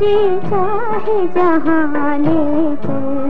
जी चाहे जहाँ ले चल।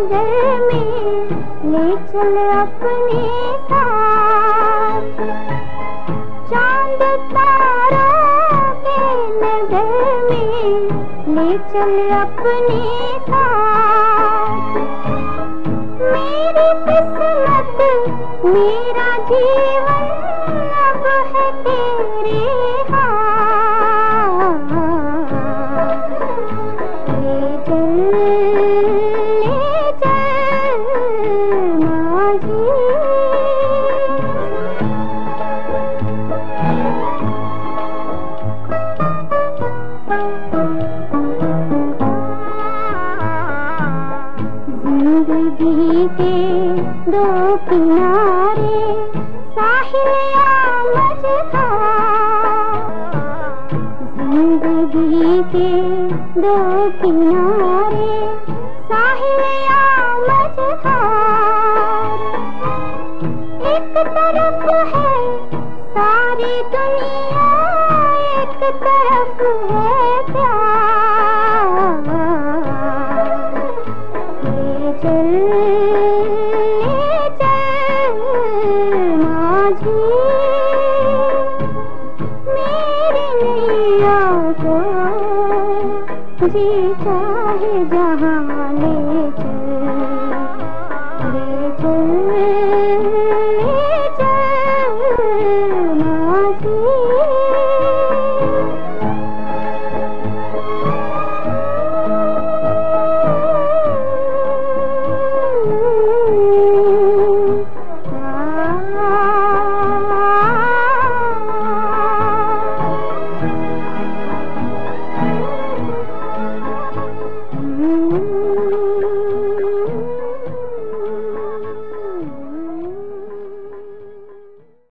चाहे जहाँ ले चल अपने साथ। चाँद तारों के नगर में ले चल अपने साथ। मेरी किस्मत, मेरा जीवन अब है तेरे ज़िंदगी के दो किनारे साहिल एक तरफ़ है सारी दुनिया एक तरफ़ है जी चाहे